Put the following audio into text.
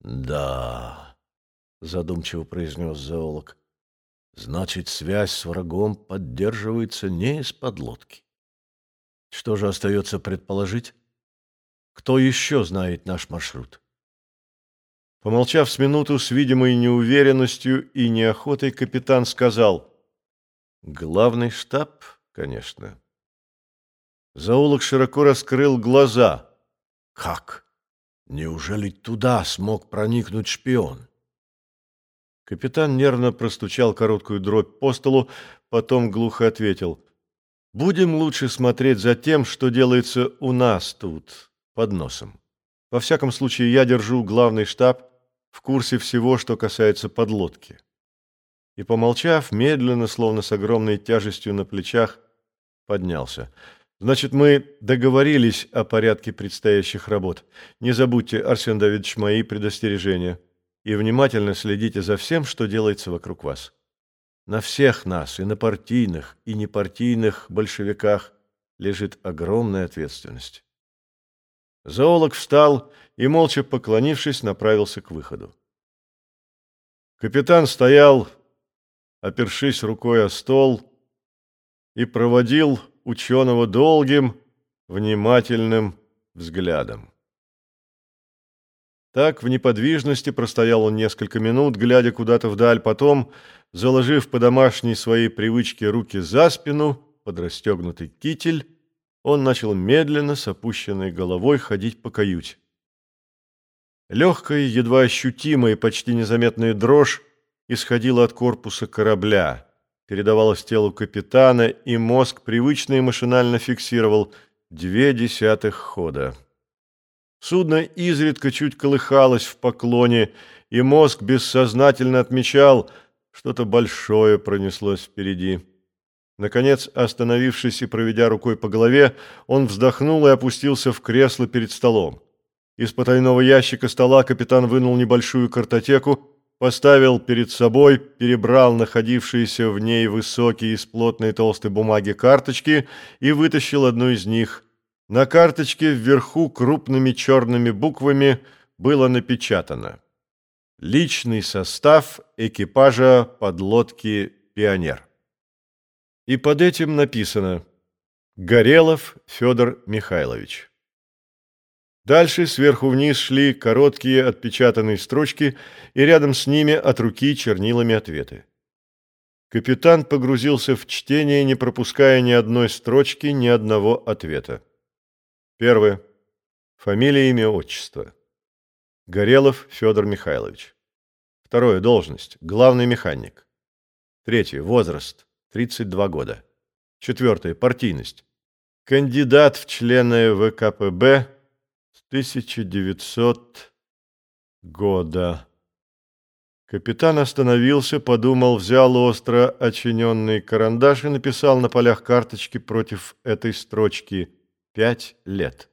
Да, задумчиво произнес зоолог. Значит, связь с врагом поддерживается не из-под лодки. Что же остается предположить? Кто еще знает наш маршрут? Помолчав с минуту с видимой неуверенностью и неохотой, капитан сказал, «Главный штаб, конечно». Заулок широко раскрыл глаза. «Как? Неужели туда смог проникнуть шпион?» Капитан нервно простучал короткую дробь по столу, потом глухо ответил, «Будем лучше смотреть за тем, что делается у нас тут, под носом. Во всяком случае, я держу главный штаб в курсе всего, что касается подлодки. И, помолчав, медленно, словно с огромной тяжестью на плечах, поднялся. Значит, мы договорились о порядке предстоящих работ. Не забудьте, Арсен Давидович, мои предостережения. И внимательно следите за всем, что делается вокруг вас. На всех нас, и на партийных, и непартийных большевиках, лежит огромная ответственность. Зоолог встал и, молча поклонившись, направился к выходу. Капитан стоял, опершись рукой о стол, и проводил ученого долгим, внимательным взглядом. Так в неподвижности простоял он несколько минут, глядя куда-то вдаль, потом, заложив по домашней своей привычке руки за спину, под расстегнутый китель, он начал медленно с опущенной головой ходить по каюте. Легкая, едва ощутимая, почти незаметная дрожь исходила от корпуса корабля, передавалась телу капитана, и мозг привычно и машинально фиксировал две десятых хода. Судно изредка чуть колыхалось в поклоне, и мозг бессознательно отмечал, что-то большое пронеслось впереди. Наконец, остановившись и проведя рукой по голове, он вздохнул и опустился в кресло перед столом. Из потайного ящика стола капитан вынул небольшую картотеку, поставил перед собой, перебрал находившиеся в ней высокие из плотной толстой бумаги карточки и вытащил одну из них. На карточке вверху крупными черными буквами было напечатано «Личный состав экипажа подлодки «Пионер». И под этим написано «Горелов Федор Михайлович». Дальше сверху вниз шли короткие отпечатанные строчки, и рядом с ними от руки чернилами ответы. Капитан погрузился в чтение, не пропуская ни одной строчки, ни одного ответа. Первое. Фамилия, имя, отчество. Горелов Федор Михайлович. Второе. Должность. Главный механик. Третье. Возраст. 32 года. Четвертое. Партийность. Кандидат в члены ВКПБ 1900 года. Капитан остановился, подумал, взял остро очиненный карандаш и написал на полях карточки против этой строчки «Пять лет».